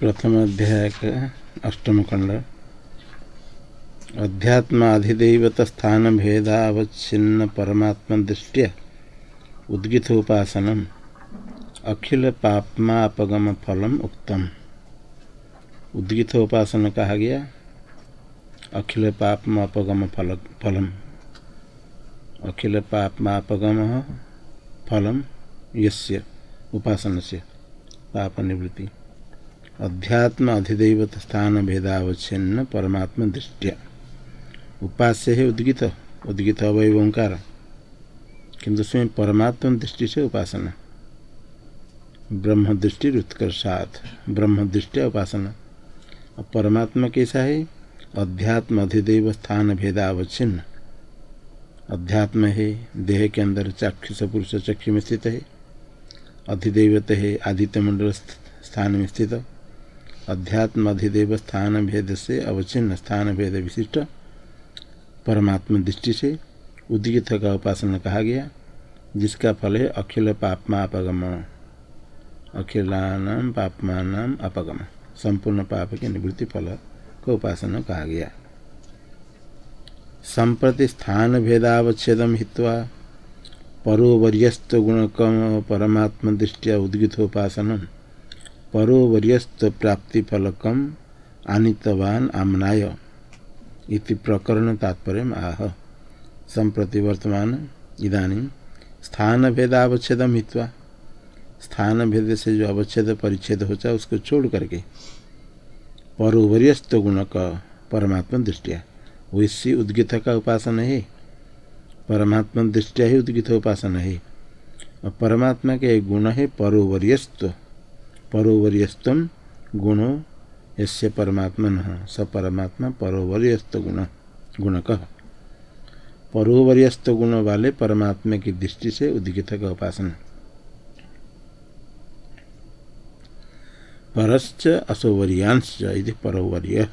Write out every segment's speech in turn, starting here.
प्रथम अध्याय का अष्टम खंड अध्यात्माधिदेवत स्थान भेदावच्छिन्न परमात्म दृष्टिया उद्गित उपासनम अखिल पापमापगम फलम उक्तम। उद्गित उपासन कहा गया? अखिल पापमापगम फल फलम अखिल पापमापगम फलम यस्य उपासन से पाप निवृत्ति अध्यात्म अधिदेवत स्थान भेदावच्छिन्न परमात्म दृष्टिया। उपास्य है उद्गित उद्गित अवय ओंकार। किंतु स्वयं परमात्म दृष्टि से उपासना। ब्रह्म दृष्टि उत्कर्षात ब्रह्म दृष्टिया उपासना। और परमात्मा कैसा है? अध्यात्म अधिदेव स्थान भेदावच्छिन्न। अध्यात्म है, देह के अंदर चाक्षुष पुरुष चक्षु में स्थित है। अधिदेवत है, आदित्य मंडल स्थान में स्थित। अध्यात्म अधिदेव स्थान भेद से अवचिन्न स्थान भेद विशिष्ट परमात्मा दृष्टि से उद्गित का उपासना कहा गया, जिसका फल है अखिल पापमा अपगम अखिलानाम पापमान अपगम संपूर्ण पाप के निवृत्ति फल को उपासना कहा गया। संप्रति स्थान भेदावच्छेदम हित्वा परोवर्यस्त गुणकम परमात्म दृष्टिया उद्गितोपासन परोवर्यस्त प्राप्ति फलकम आनितवान आमनाय। इति प्रकरण तात्पर्य आह। संप्रति वर्तमान इदानी स्थान भेदावच्छेदम हित्वा स्थान भेद से जो अवच्छेद, परिच्छेद होता है उसको छोड़ करके परोवर्यस्त गुण का परमात्मा दृष्टिया। वैसी उद्गित का उपासना है। परमात्मा दृष्टिया ही उद्गित उपासना है। और परमात्मा के गुण है परोवर्यस्त। परोवर्यस्तम गुणो, यस्य परमात्मन, स परमात्मा परोवर्यस्त गुण गुण कह परोवर्यस्त गुण वाले परमात्मा की दृष्टि से उद्गित का उपासना। परश्च असोवर्यांश यदि परोवर्य।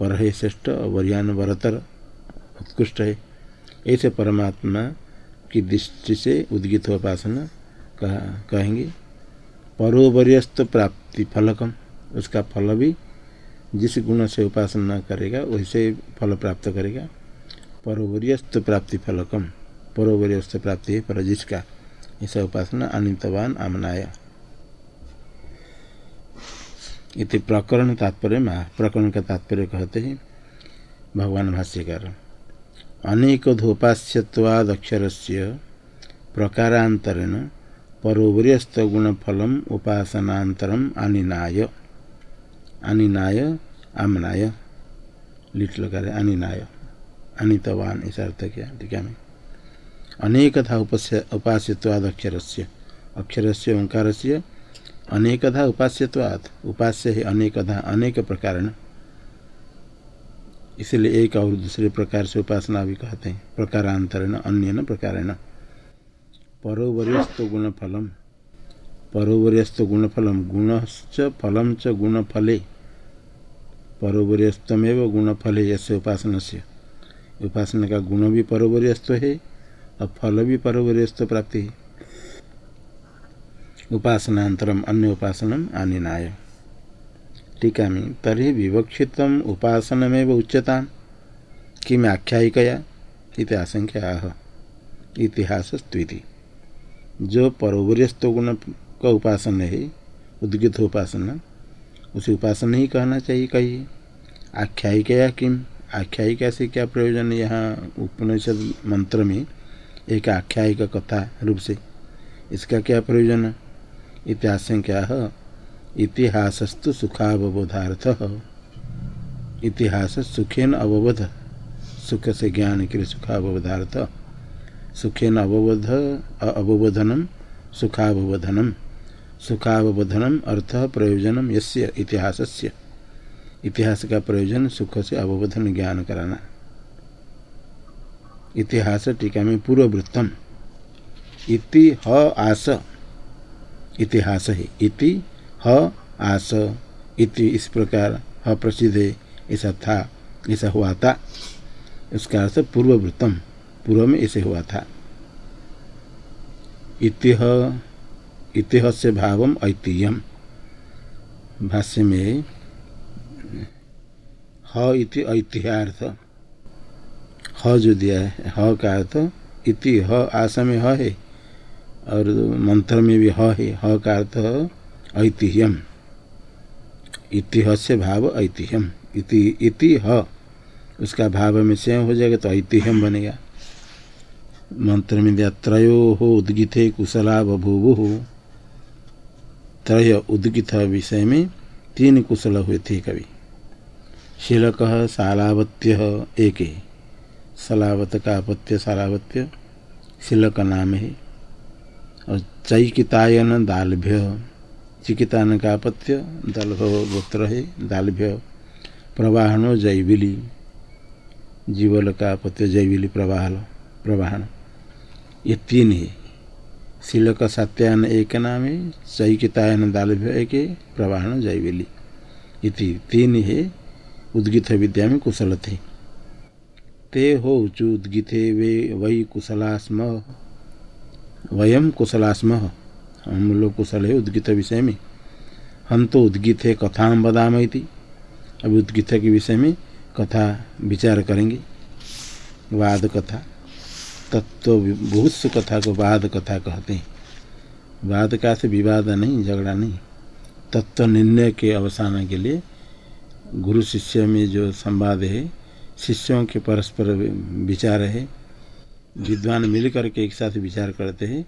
पर है श्रेष्ठ वर्यान वरतर, उत्कृष्ट है। ऐसे परमात्मा की दृष्टि से उद्गित उपासना कहेंगे। परोवरियस्त प्राप्ति फलकम, उसका फल भी जिस गुण से उपासना करेगा, वैसे फल प्राप्त करेगा। परोवर्यस्त प्राप्ति फलकम परोवरियस्त प्राप्ति पर जिसका। ऐसा उपासना अनितवान आमनाय। इति प्रकरण तात्पर्य प्रकरण का तात्पर्य कहते हैं, भगवान भाष्यकार। अनेक धोपास्यवादक्षर से प्रकारांतरेण परोवरियस्त गुणफलम उपासनातरम अनिनाय। अनिनाय, आमनाय। लिट लगा रहे अनिनाय। अनितवान ऐसा अर्थ क्या? टीका में अनेकथा उपास्यवाद अक्षर से अक्षर से ओंकार से अनेकधा उपास्यवाद उपास्य है अनेकधा, अनेक प्रकार इसलिए एक और दूसरे प्रकार से उपासना भी कहते हैं। प्रकारांतरण अन्य न प्रकार परोवरियस्त गुणफलम। परोवरियस्त गुणफलम गुणश्च फलम च गुणफले। परोवरियस्तमेव गुणफले यसे उपासना से उपासना का गुण भी परोवरियस्त है और फल भी परोवरियस्त प्राप्ति है। उपासनातरम अन्य उपासनम आनिनाय। टीका में तरी विवक्षित उपासनमेव उच्यता किम आख्यायिकया? इति आशंका आह इतिहास स्वीति जो परोवरियस्त गुण का उपासना है, उद्गित उपासना, उसे उपासना ही कहना चाहिए, कहिए। आख्यायिका या किम? आख्यायिका से क्या प्रयोजन यहाँ उपनिषद मंत्र में एक आख्यायिका कथा रूप से। इसका क्या प्रयोजन? इतिहास क्या है इतिहासस्तु सुखावबोधार्थ। इतिहास सुखेन अवबोध। सुख से ज्ञान के लिए सुखावबोधार्थ। सुखेन अवबोध अवबोधनम, सुखावबोधनम। सुखावबोधनम अर्थ प्रयोजनम यस्य, इतिहासस्य। इतिहास का प्रयोजन सुख से अवबोधन ज्ञान कराना। इतिहास टीका में पूर्ववृत्तम। इति, ह, आस। इतिहास है। इति, ह, आस। इति इस प्रकार ह प्रसिद्ध ऐसा था, ऐसा हुआ था। उसका अर्थ पूर्ववृत्तम। पूर्व में ऐसे हुआ था। इतिह इतिह से भावम ऐतिह्यम भाष्य में, ह इति ऐतिहार्थ। ह जो दिया है, ह का अर्थ इति, ह आशा में ह है, और मंत्र में भी ह है, ह का अर्थ ऐतिह्यम इतिह से भाव ऐतिह्यम इति इति ह, उसका भाव में स्वयं हो जाएगा तो ऐतिह्यम बनेगा। मंत्र में दिया त्रयो हो उद्गिथे कुशला बभूवु त्रय उद्गित विषय में तीन कुशल हुए थे कवि। शिलक सालावत्य एक। सलावत का अपत्य सालावत्य शिलक नाम है। और चैकितायन दालभ्य। चिकितान का अपत्य दलभ गोत्र है। दालभ्य प्रवाहनो जैविली। जीवल का अपत्य जैविली प्रवाह प्रवाहन। ये तीन है। शिलक सत्यान एक नाम है चैकितायन दालभ्य एक प्रवाहन जैविली इति तीन है उद्गित विद्या में कुशल थे। ते हो चु उद्गिते वे, वही कुशलास्म वयम कुशला स्म हम लोग कुशल है उद्गित विषय में। हम तो उद्गित है कथा बदाम अभी उद्गित के विषय में कथा विचार करेंगे। वाद कथा। तत्व बहुत कथा को वाद कथा कहते हैं। वाद का से विवाद नहीं, झगड़ा नहीं। तत्व निर्णय के अवसान के लिए गुरु शिष्य में जो संवाद है, शिष्यों के परस्पर विचार है, विद्वान मिलकर के एक साथ विचार करते हैं,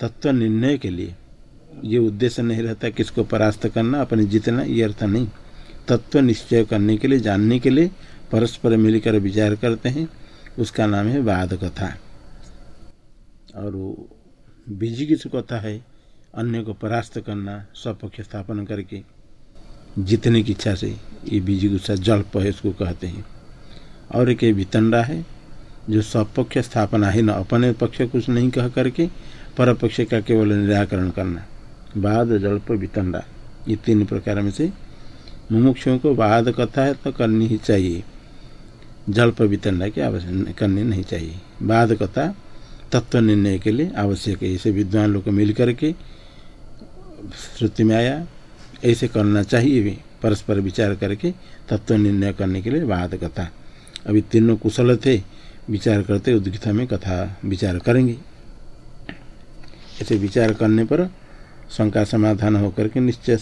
तत्व निर्णय के लिए। ये उद्देश्य नहीं रहता किसको परास्त करना, अपने जीतना, ये अर्थ नहीं। तत्व निश्चय करने के लिए, जानने के लिए परस्पर मिलकर विचार करते हैं। उसका नाम है वाद कथा। और बीजी की कथा है, अन्य को परास्त करना, स्वपक्ष स्थापन करके जीतने की इच्छा से ये बीजी गुस्सा जल्प है उसको कहते हैं। और एक वितंडा है, जो स्वपक्ष स्थापना है, न अपने पक्ष कुछ नहीं कह करके पर पक्ष का केवल निराकरण करना। बाद जल्प वितंडा ये तीन प्रकार में से मुमुक्षों को बाद कथा है तो करनी ही चाहिए। जल्प वितंडा की आवश्यक करनी नहीं चाहिए। बाद कथा तत्व निर्णय के लिए आवश्यक है। इसे विद्वान लोग मिल करके श्रुति में आया, ऐसे करना चाहिए भी। परस्पर विचार करके तत्व निर्णय करने के लिए वाद कथा अभी तीनों कुशल थे, विचार करते उद्गीता में कथा विचार करेंगे। ऐसे विचार करने पर शंका समाधान होकर के निश्चय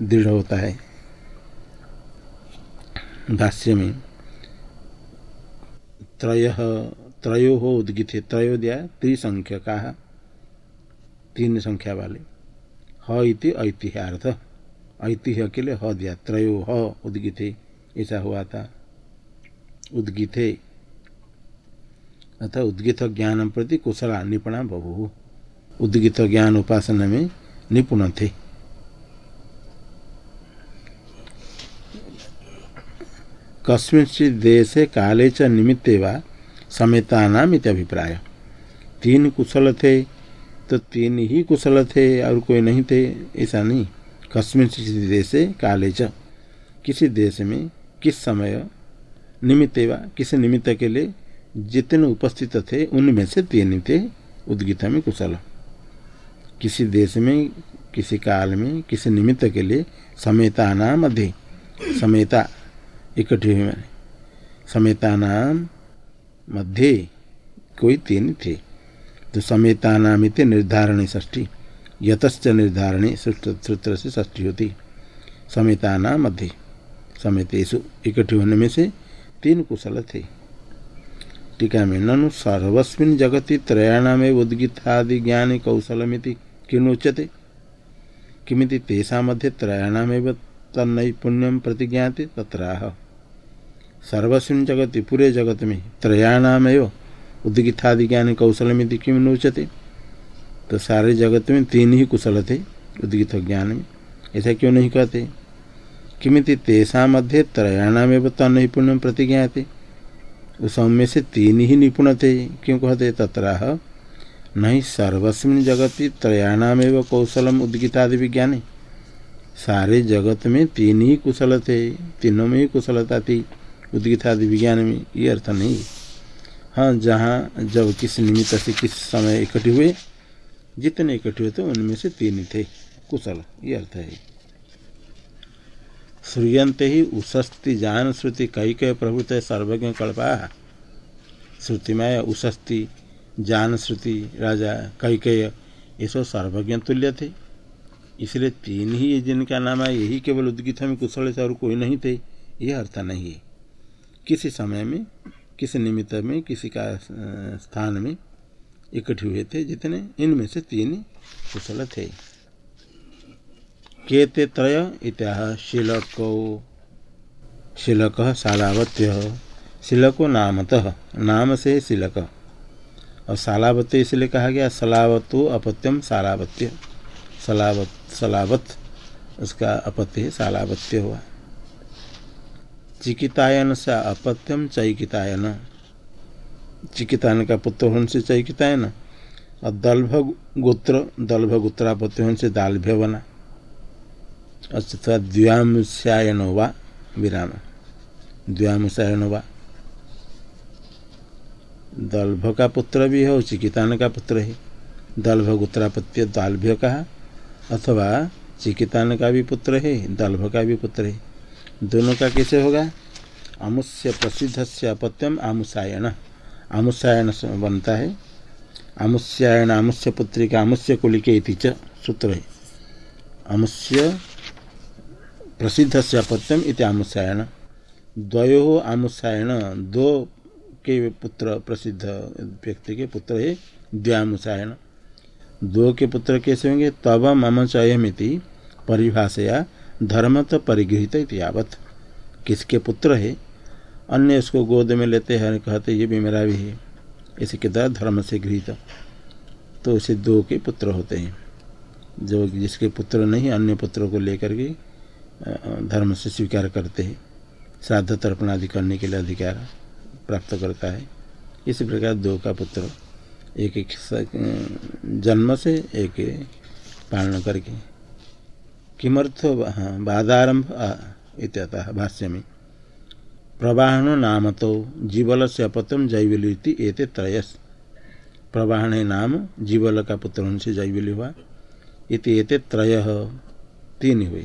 दृढ़ होता है। भाष्य में त्रय त्रयो हो उद्गित त्रयो दिया त्रिसंख्य का तीन संख्या वाले। ह इति ऐतिह्यार्थ ऐतिह्य के लिए ह दिया, त्रयो ह उद्गिते ऐसा हुआ था। उद्गिते अतः उद्गित ज्ञान प्रति कुशला निपुणा बहु। उद्गित ज्ञान उपासना में निपुण थे। कस्मिंचित देशे काले च निमित्ते वा समेता नाम अभिप्राय। तीन कुशल थे तो तीन ही कुशल थे, और कोई नहीं थे, ऐसा नहीं। कस्मिन देश काले च। किसी देश में किस समय निमित्त व किसी निमित्त के लिए जितने उपस्थित थे, उनमें से तीन थे, उद्गीत में कुशल। किसी देश में, किसी काल में, किसी निमित्त के लिए समेता नाम मध्य समेता, इकट्ठे हुए समेता नाम मध्य कोई तीन थे। तो समेता नाम निर्धारण ष्ठी यतश्च निर्धारणे सूत्र से ष्ठी होती। समेता नाम मध्य समेतेशु इकट्ठे होने में से तीन कुशल थे। टीका में ननु सर्वस्मिन जगति त्रयाणाम उद्गीतादि ज्ञान कौशलमिति किमुच्यते किमिति तेषा मध्य त्रयाणाम तन्नैपुण्यम प्रतिज्ञाते तत्राह। सर्वस्विन जगति, पूरे जगत में त्रयाणाम उद्गीतादि ज्ञान कौशलमिति किम नोचते? तो सारे जगत में तीन ही कुशल थे, उद्गीत ज्ञान में। ऐसा क्यों नहीं कहते? किमित तेषा मध्य त्रयाणाम एवं प्रतिज्ञा थे उस में से तीन ही निपुण थे, क्यों कहते? तत्राह, नहीं सर्वस्मिन जगति त्रयाणाम एवं कौशलम उद्गीतादि विज्ञान। सारे जगत में तीन ही कुशल थे, तीनों में ही कुशलता थी। उद्गीतादि विज्ञान में ये अर्थ नहीं। हाँ जहाँ जब किस निमित्त से किस समय इकट्ठे हुए, जितने इकट्ठे हुए थे, उनमें से तीन थे। कुशल, ये अर्थ है। श्रूयते ही उशस्ति जान श्रुति कई कई प्रभुत सर्वज्ञ कल्पा। श्रुति में उशस्ति जान श्रुति राजा कई कई ये सब सर्वज्ञ तुल्य थे। इसलिए तीन ही जिनका नाम है, यही केवल उद्गित में कुशल से और कोई नहीं थे, ये अर्थ नहीं है। किसी समय में, किसी निमित्त में, किसी का स्थान में इकट्ठे हुए थे, जितने इनमें से तीन कुशल थे। केते त्रय इत्याह शिलको, शिलक शालावत्य, शिलको नामतः, नाम से शिलक। और सालावत्य इसलिए कहा गया सलावतो अपत्यम सालावत्य सलावत सलावत उसका अपत्य सालावत्य हुआ। चिकितायन से अपत्यम चैकितायन। चिकितायन का पुत्र होने से चैकितायन, और दल्भ गोत्र दल्भ गोत्रापत्य होने से दालभ्य बना अथवा द्व्यामुष्यायन वा विराम। द्व्यामुष्यायन वा। दल्भ का पुत्र भी है चिकितान का पुत्र है। दल्भ गोत्रापत्य दालभ्य कहा, अथवा चिकितान का भी पुत्र है, दल्भ का भी पुत्र है। दोनों का कैसे होगा? आमुष्य प्रसिद्ध से अपत्यम आमुषायण आमुष्यायन बनता है। आमुष्यायण, आमुष्य पुत्री का आमुष्य कुलिके च सूत्र है। आमुष्य प्रसिद्ध से अपत्यम इति आमुष्यायण। द्वयो आमुष्यायण, दो के पुत्र प्रसिद्ध व्यक्ति के पुत्र है द्व्यामुषायण दो के पुत्र कैसे होंगे? तब मम चयमिति परिभाषया धर्म तो परिगृहित यावत। किसके पुत्र है? अन्य उसको गोद में लेते हैं कहते, ये भी मेरा भी है। इसी के द्वारा धर्म से गृहित। तो उसे दो के पुत्र होते हैं। जो जिसके पुत्र नहीं, अन्य पुत्रों को लेकर के धर्म से स्वीकार करते हैं। श्राद्ध तर्पण आदि करने के लिए अधिकार प्राप्त करता है। इसी प्रकार दो का पुत्र, एक एक जन्म से एक पालन करके। किमर्थ बाधारंभ इत्यतः भाष्य में प्रवाहन नाम तो जीवल से अपत्यम जैवली एते त्रयस। प्रवाहन नाम जीवल का पुत्र उनसे जैवली हुआ इति एते त्रय, तीन हुए।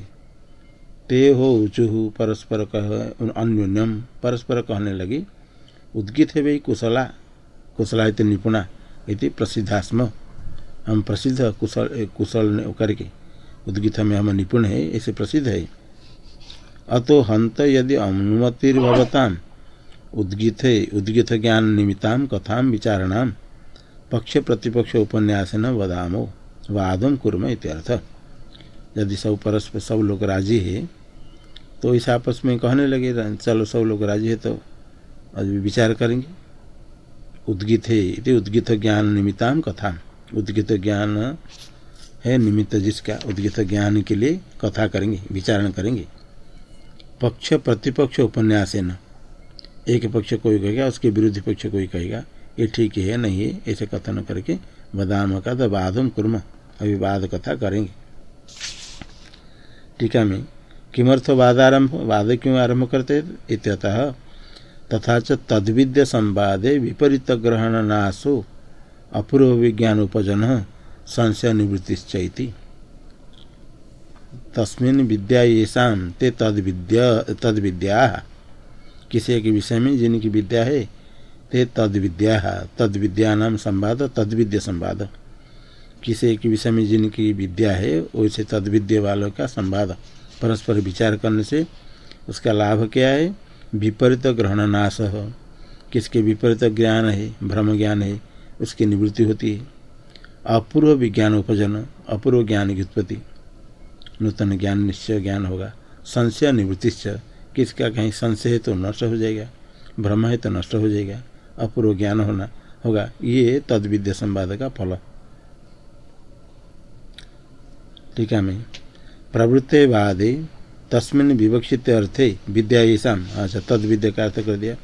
ते हो ऊचु परस्पर कह अन्योन्यम परस्पर कहने लगी, उद्गित है भाई कुशला कुशला इतनी निपुणा इति प्रसिद्धास्म। हम प्रसिद्ध कुशल कुशल करके। उद्गित में हम निपुण है, ऐसे प्रसिद्ध है। अतो हंत यदि अनुमतिर्भवता उद्गित उद्गित ज्ञान निमित्ता, कथा विचारणाम पक्ष प्रतिपक्ष उपन्यास न वदामो वादम कुर्म इत्यर्थ। यदि सब परस्पर सब लोग राज़ी है तो इस आपस में कहने लगे, चलो सब लोग राज़ी है तो अभी विचार करेंगे। उद्गित है उद्गित ज्ञान निमित्ता, कथा। उद्गित ज्ञान है, निमित्त जिसका उद्गित ज्ञान के लिए कथा करेंगे, विचारण करेंगे। पक्ष प्रतिपक्ष उपन्यास है न एक पक्ष कोई कहेगा, उसके विरुद्ध पक्ष कोई कहेगा, ये ठीक है, नहीं है, ऐसे कथन करके बदाम का वादम कुर्म अभी वाद कथा करेंगे। टीका में, किमर्थ वादारंभ, वाद क्यों आरंभ करते, इत्यतः तथा च तद्विद्य संवादे विपरीत ग्रहण नाशो अपूर्व विज्ञान उपजन संशय निवृत्ति तस्मिन विद्या येषा ते तद विद्या तद विद्या किसी के विषय में जिनकी विद्या है, ते तद विद्या तद विद्या नाम संवाद तद विद्या संवाद। किसी के विषय में जिनकी विद्या है, वैसे तद विद्या वालों का संवाद। परस्पर विचार करने से उसका लाभ क्या है? विपरीत ग्रहण नाश किसके विपरीत ज्ञान है? भ्रम ज्ञान है, उसकी निवृत्ति होती है। अपूर्व विज्ञान उपजन, अपूर्व ज्ञान की उत्पत्ति। नूतन ज्ञान निश्चय ज्ञान होगा। संशय निवृत्तिश्च किसका कहीं संशय है तो नष्ट हो जाएगा? भ्रम है तो नष्ट हो जाएगा। अपूर्व ज्ञान होना होगा। ये तद विद्या संवाद का फल। टीका में। प्रवृत्ते वादे तस्मिन विवक्षित अर्थे विद्या ऐसा अच्छा तद विद्या का अर्थ कर दिया।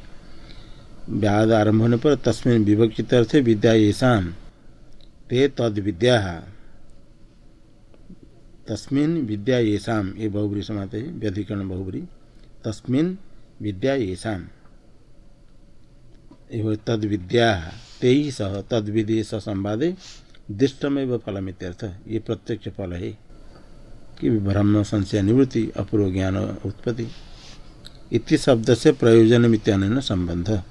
व्याद आरंभ होने पर तस्मिन विवक्षित अर्थे विद्या ऐसा ते तद विद्या तस्मिन विद्या येषाम। ये बहुबरी समाते हैं व्यधिकरण बहुबरी। तस्मिन विद्या येषाम। तद विद्या ते ही सह तद विधि संवादे दृष्टमेव फलमित्यर्थ। ये प्रत्यक्ष फल है। कि ब्रह्म, संशय, निवृत्ति, अपूर्व ज्ञान, उत्पत्ति इति शब्द से प्रयोजन मित्यान संबंध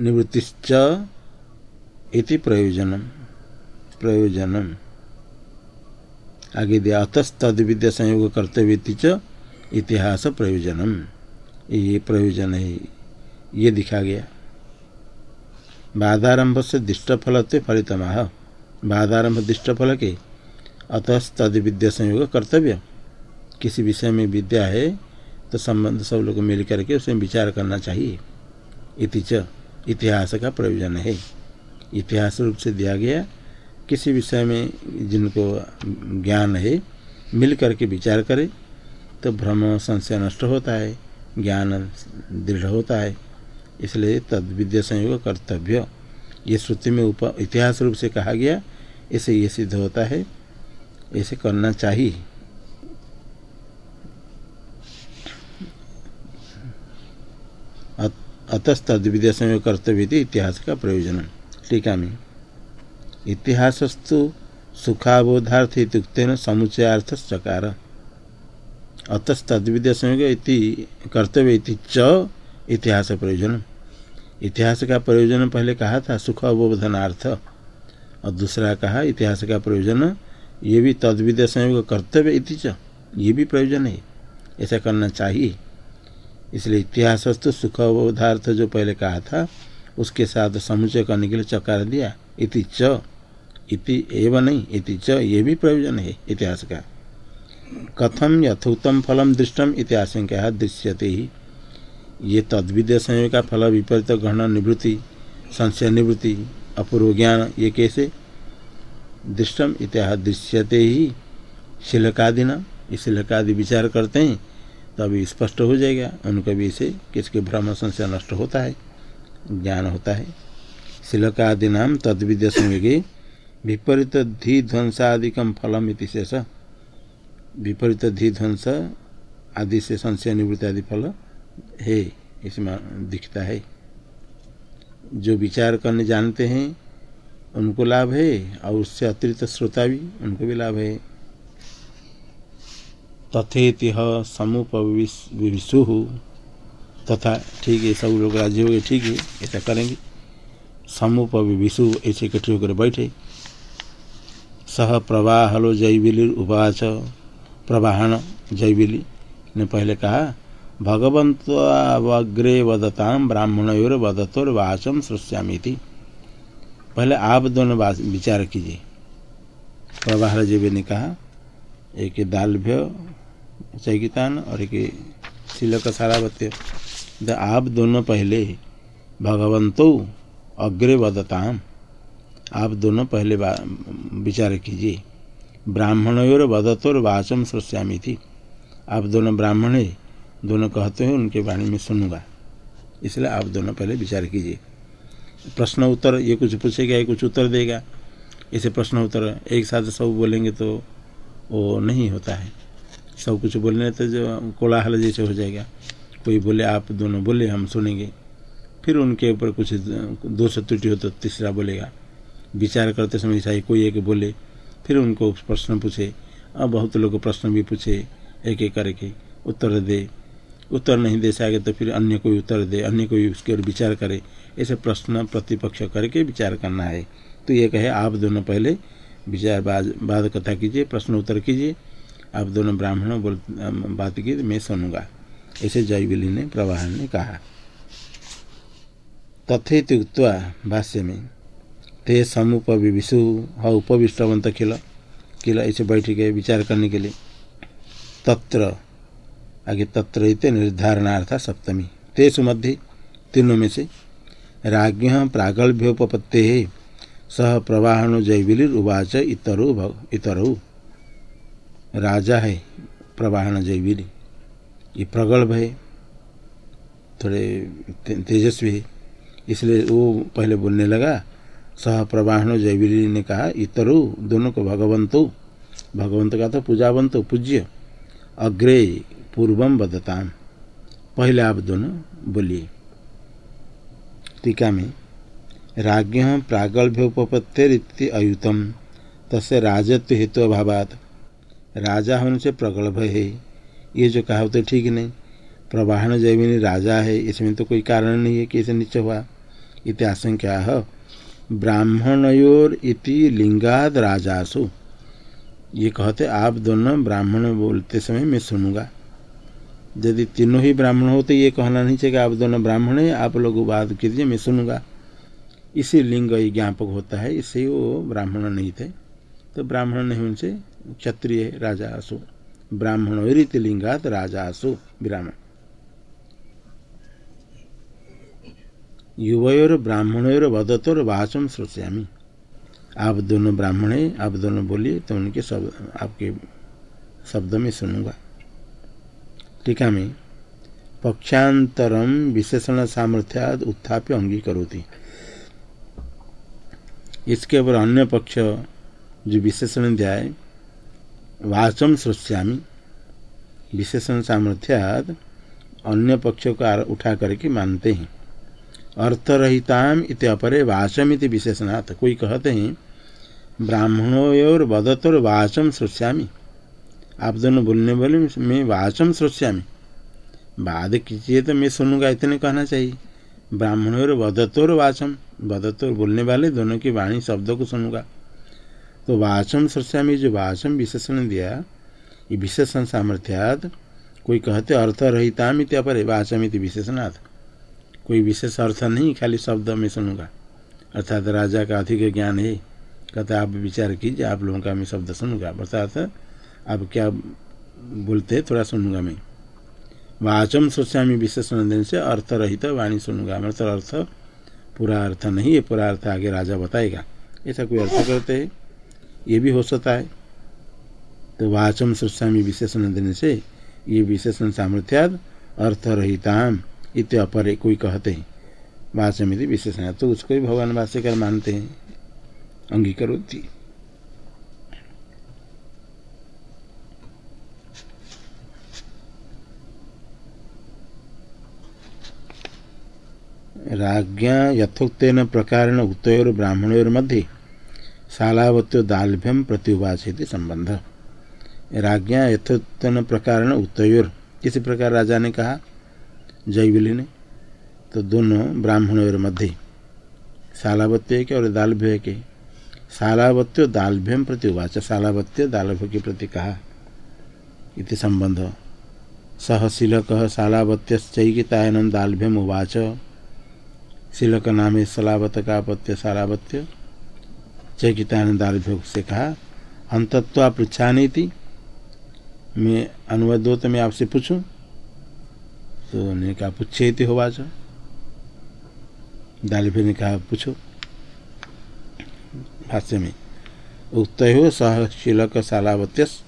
निवृत्तिश्च इति प्रयोजन। प्रयोजनम आगे दिया अतस्तद विद्या संयोग कर्तव्य च इतिहास प्रयोजनम ये प्रयोजन है, ये दिखा गया। बाधारंभ से दिष्टफल फलित माह बाधारंभ दिष्टफल के अतः तद विद्या संयोग कर्तव्य। किसी विषय में विद्या है तो संबंध सब लोग मिल करके उसमें विचार करना चाहिए। इति च इतिहास का प्रयोजन है। इतिहास रूप से दिया गया, किसी विषय में जिनको ज्ञान है, मिल करके विचार करे तो भ्रम संशय नष्ट होता है, ज्ञान दृढ़ होता है। इसलिए तद विद्या संयोग कर्तव्य। ये श्रुति में उप, इतिहास रूप से कहा गया, इसे ये सिद्ध होता है ऐसे करना चाहिए। अतस्तद विद्या संयोग कर्तव्य इतिहास का प्रयोजन। टीका में इतिहासस्तु सुखाबोधार्थ इतुक्न चकार अतस्तद्विद्या संयोग कर्तव्य च इतिहास प्रयोजन इतिहास का प्रयोजन पहले कहा था सुख अवबोधनार्थ और दूसरा कहा इतिहास का प्रयोजन, ये भी तद्विद्या संयोग कर्तव्य इति च, ये भी प्रयोजन है, ऐसा करना चाहिए। इसलिए इतिहास तो सुख अवबोधार्थ जो पहले कहा था उसके साथ समुचय करने के लिए चकार दिया। इति च। इति एवं नहीं, इति च, ये भी प्रयोजन है, इतिहास का। कथम यथोत्तम फलम दृष्टम इतिहास क्या दृश्यते ही। ये तद्विद्य संयोग का फल, विपरीत ग्रहण निवृत्ति, संशय निवृत्ति, अपूर्व ज्ञान, ये कैसे? दृष्टम इतिहास, दृश्यते ही। शिलकादि न शिलकादि विचार करते हैं, तभी स्पष्ट हो जाएगा। उनको भी इसे, किसके भ्रम, संशय नष्ट होता है। ज्ञान होता है। शिलकादि नाम तद्विद्य संयोगे, विपरीत धी ध्वंसादिकम फलम शेष। विपरीत धी ध्वंस आदि से संशय निवृत्ति आदि फल है, इसमें दिखता है। जो विचार करने जानते हैं, उनको लाभ है, और उससे अतिरिक्त श्रोता भी, उनको भी लाभ है। तथेति समुपविशु तथा ठीक है, सब लोग राज्य हो गए, ठीक है, ऐसा करेंगे। समुपविशु ऐसे इकट्ठे होकर बैठे। सह प्रवाहलो जयविली उवाच प्रवाहन जयविली ने पहले कहा भगवंतग्रे वदता ब्राह्मण वदतोर वाचम श्रोष्यामी थी पहले आप दोनों विचार कीजिए। प्रवाह जीवी ने कहा, एक दालभ्य, चैकितान और एक शिलक सारावत्य तो आप दोनों पहले भगवंतो अग्रे वदताम आप दोनों पहले विचार कीजिए। ब्राह्मण और वदतोर वाचम श्रोष्यामी थी आप दोनों ब्राह्मण है, दोनों कहते हैं, उनके वाणी में सुनूँगा। इसलिए आप दोनों पहले विचार कीजिए। प्रश्न उत्तर, ये कुछ पूछेगा, ये कुछ उत्तर देगा। इसे प्रश्न उत्तर, एक साथ सब बोलेंगे तो वो नहीं होता है। सब कुछ बोलने तो जो कोलाहल जैसे हो जाएगा। कोई बोले, आप दोनों बोले, हम सुनेंगे। फिर उनके ऊपर कुछ दोष त्रुटि हो तो तीसरा बोलेगा। विचार करते समय ऐसा कोई एक बोले, फिर उनको प्रश्न पूछे। अब बहुत लोग प्रश्न भी पूछे, एक एक करके उत्तर दे। उत्तर नहीं दे सके तो फिर अन्य कोई उत्तर दे, अन्य कोई उसके ओर विचार करे। ऐसे प्रश्न प्रतिपक्ष करके विचार करना है। तो ये कहे, आप दोनों पहले विचार बाद बाद कथा कीजिए, प्रश्न उत्तर कीजिए। आप दोनों ब्राह्मणों बोल, बात की मैं सुनूँगा। ऐसे जयविली ने प्रवाह ने कहा। तथेत उक्वा भाष्य में ते समुपविशु ह उपविष्टवंत खिल किला ऐसे बैठ गए विचार करने के लिए। तत्र, आगे तत्र निर्धारणार्थ सप्तमी। तेसु मध्य तीनों में से राज्ञ प्रागल्भ्योपत्ते सह प्रवाहनो उवाच इतरो इतरो। राजा है प्रवाहन जयविली। ये प्रगल्भ है, थोड़े तेजस्वी है। इसलिए वो पहले बोलने लगा, सह प्रवाहनो जयविली ने कहा, इतरो दोनों को भगवंतो। भगवंत का तो पूजावंतो, पूज्य। अग्रे पूर्वम बदताम पहले आप दोनों बोलिए। टीका में, राज्ञ प्रागल्भ्योपत्तिर अयुतम, तस्य राजत्व हेतु अभावात। राजा होने से प्रगल्भ है। ये जो कहा तो ठीक नहीं। प्रवाहन जैविनी राजा है, इसमें तो कोई कारण नहीं है कैसे नीचे हुआ। इतिहास क्या है ब्राह्मणयोर इति लिंगाद राजासु। ये कहते, आप दोनों ब्राह्मण बोलते समय मैं सुनूँगा। यदि तीनों ही ब्राह्मण हो तो ये कहना नहीं चाहिए आप दोनों ब्राह्मण हैं, आप लोग बात कीजिए, मैं सुनूँगा। इसी लिंग ज्ञापक होता है, इससे वो ब्राह्मण नहीं थे। तो ब्राह्मण नहीं उनसे, क्षत्रिय राजा असु ब्राह्मण लिंगात राजा असु ब्राह्मण। युवयोर ब्राह्मणोर वदतोर वाचम श्रोष्यामी आप दोनों ब्राह्मण हैं आप दोनों बोलिए तो उनके शब्द, आपके शब्द में सुनूँगा। टीका में पक्षांतरम विशेषण सामर्थ्याद उत्थाप्य अंगीकरोती इसके ऊपर अन्य पक्ष जो विशेषण दिया है वाचम श्रोष्यामी विशेषण सामर्थ्याद अन्य पक्षों का उठा करके मानते हैं। अर्थरहिताम इत अपरे वाचम इति विशेषणार्थ कोई कहते हैं, ब्राह्मणों और वदतोर वाचम श्रोष्यामी आप दोनों बोलने बोले मैं वाचम श्रोष्यामी बाद कीजिए तो मैं सुनूँगा, इतने कहना चाहिए। ब्राह्मण और वदतोर वाचम वदतोर बोलने वाले दोनों की वाणी शब्दों को सुनूँगा। तो वाचम श्रोष्यामी जो वाचम विशेषण दिया। ये विशेषण सामर्थ्यात कोई कहते अर्थ रहिताम इत अपरे वाचम इति विशेषणार्थ कोई विशेष अर्थ नहीं, खाली शब्द में सुनूँगा। अर्थात राजा का अधिक ज्ञान है। कहते, आप विचार कीजिए, आप लोगों का मैं शब्द सुनूँगा। अर्थात आप क्या बोलते, थोड़ा सुनूँगा मैं। वाचम सोचामी विशेषण देने से अर्थ रहित वाणी सुनूँगा। मतलब अर्थ, पूरा अर्थ नहीं है, पूरा अर्थ आगे राजा बताएगा। ऐसा कोई अर्थ करते हैं? ये भी हो सकता है। तो वाचम सोचामी विशेषण देने से ये विशेषण सामर्थ्याद अर्थ रहिताम इत अपरे कोई कहते हैं। वाचमिति विशेषण तो उसको भी भगवान भाष्यकर मानते हैं। अंगीकरोती। राज्ञा यथोक्न प्रकार उत्तर ब्राह्मणोर मध्य शालावत्यो दालभ्यम प्रत्युवाच संबंध। राज्ञा यथोक्न प्रकार उत्तर किसी प्रकार राजा ने कहा, जयविली ने तो दोनों ब्राह्मणों और मध्य। शालावत्य के और दालभ्य के। शालावत्य दालभ्यम प्रति उवाच शालावत्य दालभ्य के प्रति कहा। इति संबंध। सह शिलक शालावत्यश्चैकितायन दालभ्यम उवाच शिलक नाम सलावत का पत्य शालावत्य। चैकितायन दालभ्य से कहा अंतत्वा पृछा नहीं थी मैं अनुवाद दो तो मैं आपसे पूछूँ? तो उन्होंने कहा पूछे थी हो बाज दालिफे ने कहा, पूछो। भाष्य में, उक्त हो सह शिलक शालावत्यस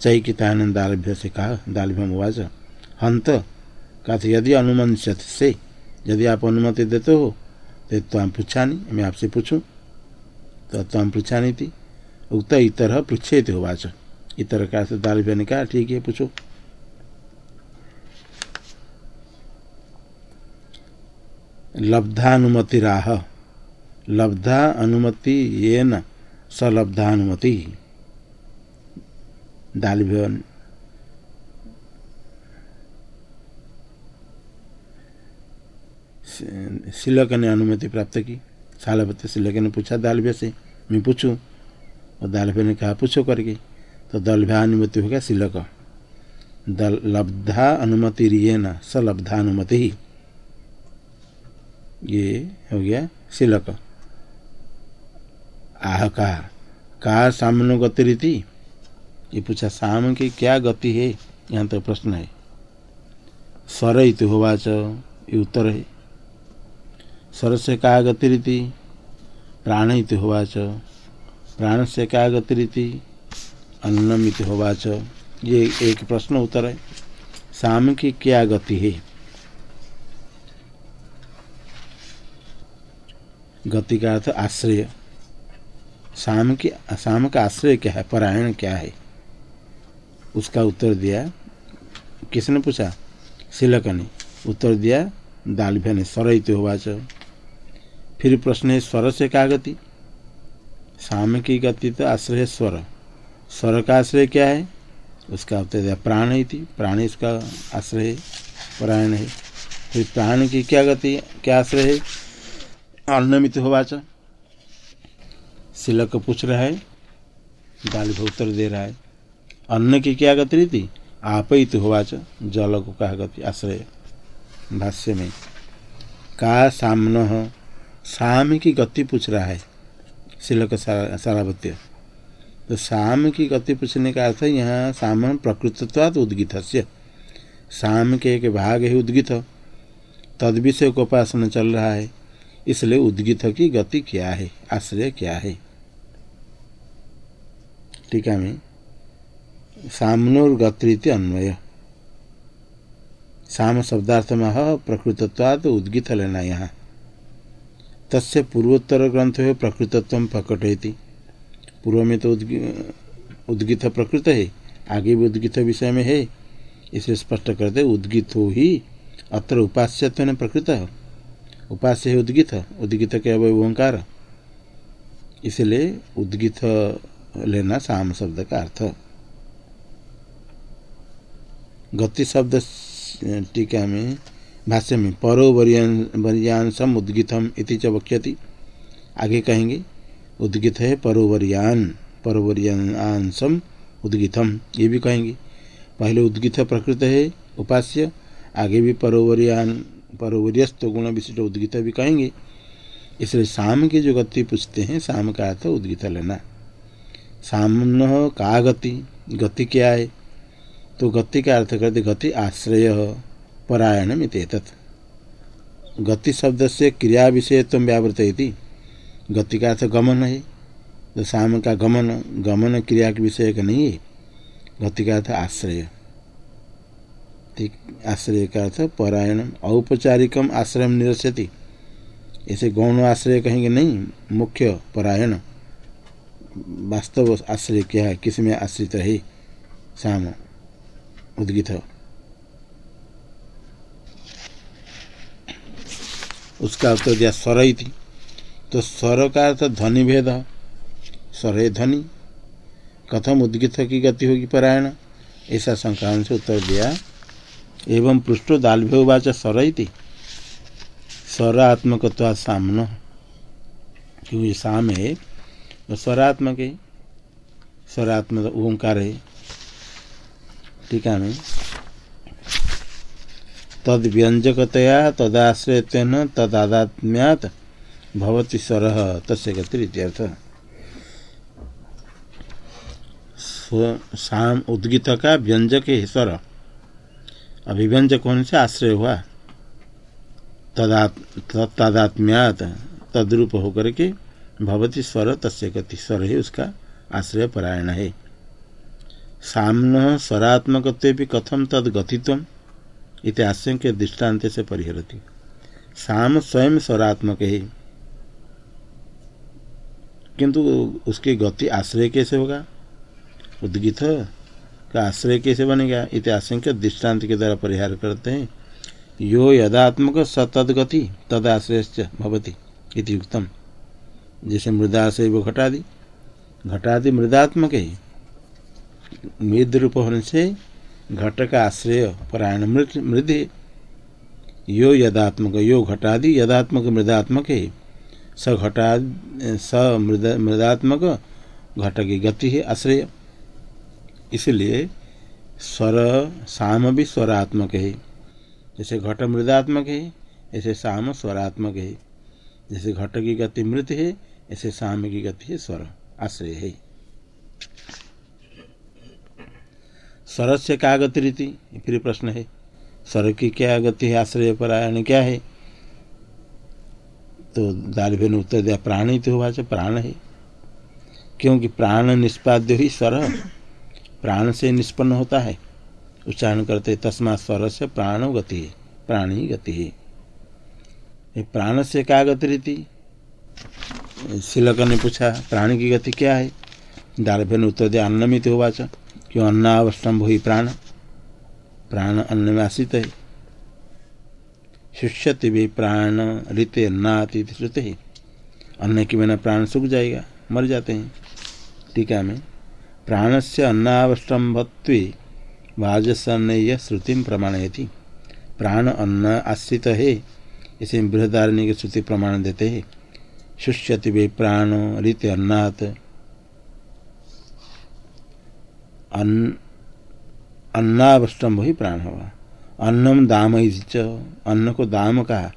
चैकितानंद दालभ्य से कहा, दालभ्य मुवाज हंत कहा यदि अनुमंशत से, यदि आप अनुमति देते हो तो तुम पूछा नहीं मैं आपसे पूछूँ। तो तुम नहीं थी उक्त इतर पृछे थे वाच। इतर का दालभ्य ने कहा ठीक है, पूछो। लब्धानुमति राह लब्धा अनुमति ये न सलब्धानुमति दालभ्य शिलक ने अनुमति प्राप्त की। सालभत्य शिलक ने पूछा दालभ्य से मैं पूछूँ? और दालभ्य ने कहा, पूछो करके। तो दलभ्या अनुमति हो गया शिलक लब्धा अनुमति रिये न सलब्धानुमति ही। ये हो गया शिलक आह कहा कहा सामनो गति रीति? ये पूछा, साम की क्या गति है? यहाँ तो प्रश्न है। स्वर इत होवाच, ये उत्तर है। सर से क्या गति रीति? प्राण इत होवाच। प्राण से क्या गति रीति अन्नम होवाच। ये एक प्रश्न उत्तर है। साम की क्या गति है? गति का अर्थ आश्रय। शाम की शाम का आश्रय क्या है? परायण क्या है? उसका उत्तर दिया। किसने पूछा? शिलक ने उत्तर दिया दालभ्य ने स्वर होवाच। फिर प्रश्न है, स्वर से क्या गति? साम की गति तो आश्रय है स्वर। स्वर का आश्रय क्या है? उसका उत्तर दिया, प्राण ही थी। प्राण इसका आश्रय है परायण है। फिर प्राण की क्या गति? क्या आश्रय है? अन्नमित होवाच सिलक पूछ रहा है, दाल उत्तर दे रहा है। अन्न की क्या गति ही तो होवाच जल को कहा गति, आश्रय। भाष्य में, का सामन साम की गति पूछ रहा है शिलक सारावत्य तो साम की गति पूछने का अर्थ है, यहाँ साम प्रकृतत्वाद उद्गित साम के एक भाग है उद्गित। तद विषय को उपासना चल रहा है, इसलिए उद्गित की गति क्या है, आश्रय क्या है। टीका में सामनोर्गत्रीति अन्वय। साम शब्दार्थ में प्रकृतत्वाद उद्गित लेना यहाँ। तस्य पूर्वोत्तर ग्रंथ है प्रकृतत्व प्रकटयति। पूर्व में तो उद्गित प्रकृत है, आगे भी उद्गित विषय में है। इसे स्पष्ट करते उद्गित हो ही अत्र उपास्य प्रकृत। उपास्य है उद्गित उद्गित के अवय ओंकार। इसलिए उद्गित लेना साम शब्द का अर्थ। गति शब्द टीका में भाष्य में परो वरियांशम उद्गितम इति च वक्यति आगे कहेंगे, उद्गित है परोवरियान परोवरियांशम उद्गितम। ये भी कहेंगे, पहले उद्गित प्रकृत है, उपास्य, आगे भी परोवरियान परोवरियस्त गुण विशिष्ट उद्गित भी कहेंगे। इसलिए शाम की जो गति पूछते हैं शाम का अर्थ उद्गित लेना। सामन का गति गति क्या है? तो गति का अर्थ करते गति आश्रय। परायण मित गति शब्द से क्रिया विषय तुम व्यावृत गति का अर्थ गमन है तो शाम का गमन गमन क्रिया के विषय का नहीं है गति का अर्थ आश्रय। आश्रय का अर्थ परायण औपचारिकम आश्रय निरस्यति। ऐसे गौण आश्रय कहेंगे नहीं, मुख्य परायण। वास्तव आश्रय क्या है किस आश्रित है शाम उद्गित। उसका उत्तर दिया स्वर ही थी। तो स्वर का अर्थ ध्वनि भेद स्वर है ध्वनि। कथम उद्गित की गति होगी परायण। ऐसा संक्रांत से उत्तर दिया। एवं पृष्ठ पृष्ठो दालभ्योवाच स्वर थी। स्वरात्मक सामन। क्योंकि साम है तो स्वरात्मक है। स्वरात्मक ओंकार है। टीका में तद व्यंजकतया तदाश्रयत्वेन तदादात्म्यात भवति स्वर। तस्य गतिरित्यर्थ शाम उद्गित का व्यंजक है स्वर। अभिव्यंजक होने से आश्रय हुआ। तदात्म्यात तद्रूप होकर के भवती स्वर, तस्य गति स्वर ही उसका आश्रय परायण है। सामन स्वरात्मक कथम तद गतित्व इत आशंक दृष्टांत से परिहरती। साम स्वयं स्वरात्मक है। किंतु उसकी गति आश्रय कैसे होगा? उद्गित का आश्रय कैसे बनेगा? इत आशंक दृष्टांत के द्वारा परिहार करते हैं। यो यदात्मक स तदगति तदाश्रय भवती उत्तम जैसे मृदा से वो घटादि। घटादि मृदात्मक है। मृद रूप होने से घट का आश्रय परायण मृत मृद। यो यदात्मक, यो घटादि, यदात्मक, मृदात्मक है। स घटा स मृद, मृदात्मक घट की गति है, आश्रय। इसलिए स्वर साम भी स्वरात्मक है। जैसे घट मृदात्मक है, ऐसे साम स्वरात्मक है। जैसे घट की गति मृत है, ऐसे साम की गति है स्वर, आश्रय है। स्वर से क्या गति रीति? फिर प्रश्न है। स्वर की क्या गति है? आश्रय परायण क्या है? तो दालभे ने उत्तर दिया, प्राण ही तो हुआ प्राण है। क्योंकि प्राण निष्पाद्य ही स्वर प्राण से निष्पन्न होता है। उच्चारण करते तस्मा स्वर से प्राण गति है, प्राणी गति है। प्राण से क्या गति रीति? शिलक ने पूछा, प्राण की गति क्या है? दारभ्य ने उत्तर दिया, अन्नमित होवाच क्यों अन्नावस्तंभ हुई प्राण प्राण अन्न में आश्रित है शिष्यति भी प्राण ऋत अन्नाति श्रुते। ही अन्न के बिना प्राण सूख जाएगा, मर जाते हैं। टीका में प्राण से अन्नावष्टम्भत्वे वाजसन्नय श्रुति प्रमाणयति। प्राण अन्न आश्रित है, इसे बृहदारण्य की श्रुति प्रमाण देते हैं। शुष्यति वे प्राण रीत अन्नात अन्नावष्टम्भ ही प्राण होगा अन्नम दाम अन्न को दाम कहा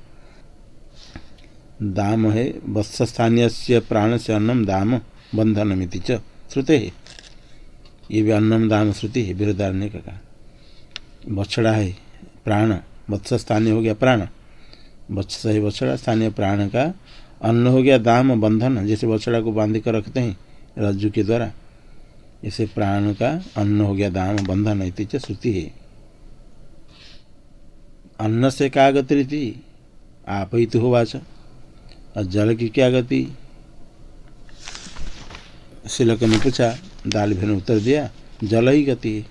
दाम है वत्स स्थानीय से प्राण से अन्नम दाम बंधनमिति च, श्रुते। है ये भी अन्नम दाम श्रुति है बिरदारण्य का? बछड़ा है प्राण वत्स स्थानीय हो गया प्राण। वत्स है बछड़ा स्थानीय प्राण का? अन्न हो गया दाम बंधन जैसे बछड़ा को बाँध कर रखते हैं रज्जु के द्वारा। इसे प्राण का अन्न हो गया, दाम, बंधन श्रुति है। अन्न से क्या गति रीति आप ही तो हो वाच। और जल की क्या गति? शिलक ने पूछा, दाल भी ने उत्तर दिया, जल ही गति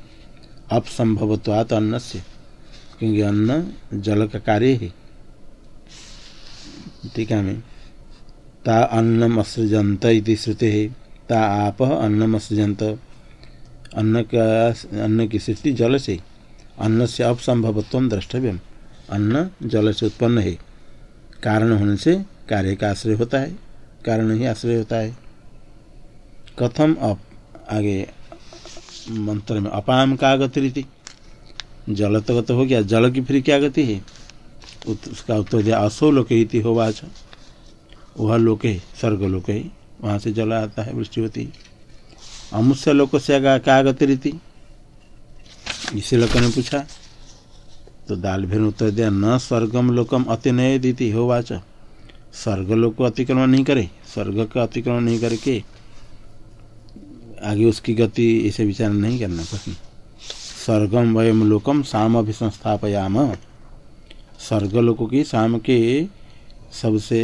अब संभवत्वात अन्न से क्योंकि अन्न जल का कार्य है। ठीक है, मैं। ता अन्नम असृजंत श्रुति। है ता आप अन्नम असृजंत अन्न का, अन्न की सृष्टि जल से, अन्न से अपसंभवत्व द्रष्टव्यम। अन्न जल से उत्पन्न है। कारण होने से कार्य का आश्रय होता है। कारण ही आश्रय होता है। कथम अप, आगे मंत्र में अपाम का गति रीति। जल तो गत हो गया, जल की फिर क्या गति है? उसका उत्तर दिया, असो लोक ही हो वाच वह लोक है स्वर्ग लोक है वहाँ से जल आता है वृष्टि होती अमुष्य लोक से क्या गति रीति इसी लोक ने पूछा तो दाल भी उत्तर दिया, न स्वर्गम लोकम अति अतिनय दीति हो वाच। स्वर्ग लोग को अतिक्रमण नहीं करे, स्वर्ग का अतिक्रमण नहीं करके आगे उसकी गति, इसे विचार नहीं करना प्रश्न। स्वर्गम वयम लोकम साम स्वर्ग स्वर्गलोक की शाम के सबसे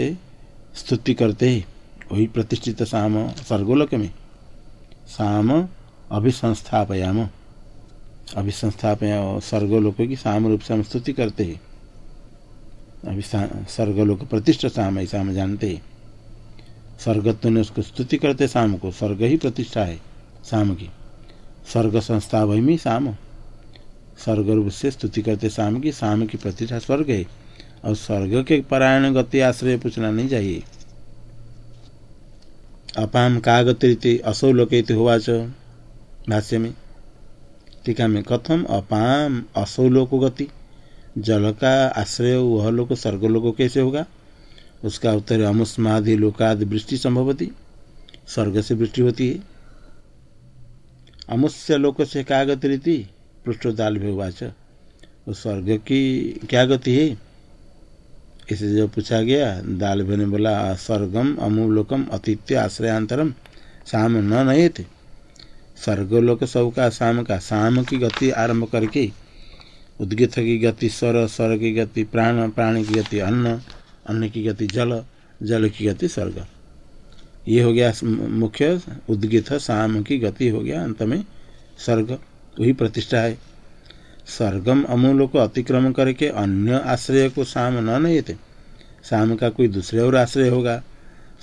स्तुति करते ही। वही प्रतिष्ठित शाम स्वर्गोलोक में शाम अभिसंस्थापयाम। अभिसंस्थापया स्वर्गलोक की शाम रूप से हम स्तुति करते। हैं अभी स्वर्गलोक प्रतिष्ठा शाम ऐसा हम जानते। हैं स्वर्गत्व ने उसको स्तुति करते शाम को, स्वर्ग ही प्रतिष्ठा है शाम की। स्वर्ग संस्था वही शाम स्वर्ग रूप से स्तुति करते शाम की शाम की प्रतिष्ठा स्वर्ग है। और स्वर्ग के परायण गति आश्रय पूछना नहीं चाहिए। अपाम का गति असौ लोक होवाच। भाष्य में टीका में कथम अपाम असौ लोक गति जल का आश्रय वह लोक, स्वर्गलोक कैसे होगा? उसका उत्तर, अमुष्मादि लोकादि वृष्टि संभवती। स्वर्ग से वृष्टि होती है। अमुष्य लोक से क्या गति रीति पृष्ठोदाल विवाच उस स्वर्ग की क्या गति है? इसे जो पूछा गया, दाल ने बोला, स्वर्गम, अमूलोकम अतिथ्य आश्रयांतरम शाम न थे स्वर्गलोक सब का शाम का शाम की गति आरंभ करके, उद्गित की गति स्वर स्वर की गति प्राण प्राण की गति अन्न अन्न की गति जल जल की गति स्वर्ग। ये हो गया मुख्य उद्गित शाम की गति हो गया, अंत में स्वर्ग, वही प्रतिष्ठा है। स्वर्गम अमूल को अतिक्रमण करके अन्य आश्रय को शाम न नहीं थे शाम का कोई दूसरे और आश्रय होगा।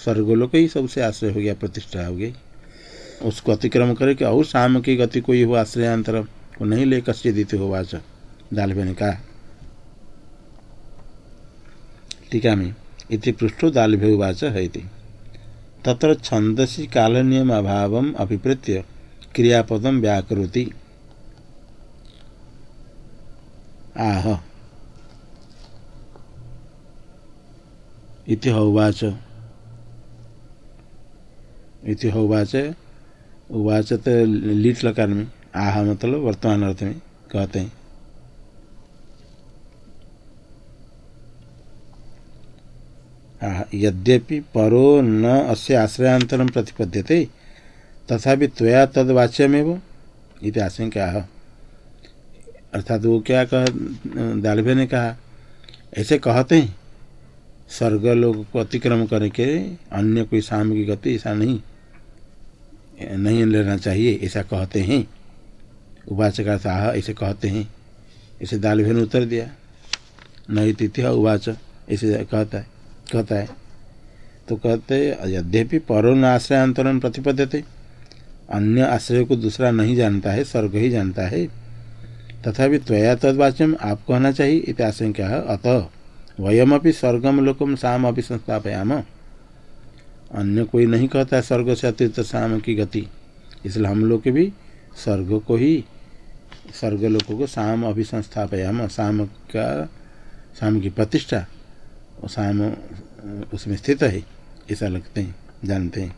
स्वर्गलोक ही सबसे आश्रय हो गया, प्रतिष्ठा हो गई। उसको अतिक्रम करके और शाम की गति कोई हो आश्रयांतर को नहीं ले कश्य देते हो वाच। दालभे ने कहा टीका में, इति पृष्ठो दालभे उवाच है तत्र छंदसी काल नियम अभाव अभिप्रेत्य क्रियापदम व्याकृति आह। इति होवाच। इति होवाच। उवाच तो लीट लकार में आह मतलब वर्तमान अर्थ में कहते। हैं यद्यपि परो न अस्य आश्रयांतरम प्रतिपद्यते तथा त्वया तद वाच्यमेव इति आशंका। अर्थात वो क्या कह दालभे ने कहा, ऐसे कहते हैं, स्वर्ग लोग को अतिक्रम करके अन्य कोई शाम की गति ऐसा नहीं नहीं लेना चाहिए, ऐसा कहते हैं। उवाच का था ऐसे कहते हैं। ऐसे दालभे ने उत्तर दिया। नहीं तिथि उवाच, ऐसे कहता है कहता है। तो कहते, यद्यपि परो न आश्रयांतरण प्रतिपद्यते, अन्य आश्रय को दूसरा नहीं जानता है, स्वर्ग ही जानता है। तथा त्वया तदवाच्यम आप कहना चाहिए आशंका। है अतः वयमपि स्वर्गम लोकम शाम अभी संस्थापयाम। अन्य कोई नहीं कहता स्वर्ग से अतिरिक्त शाम की गति। इसलिए हम लोग भी स्वर्ग को ही, स्वर्ग लोगों को शाम अभी संस्थापयाम। शाम का शाम की प्रतिष्ठा शाम उसमें स्थित है, ऐसा लगते हैं, जानते हैं।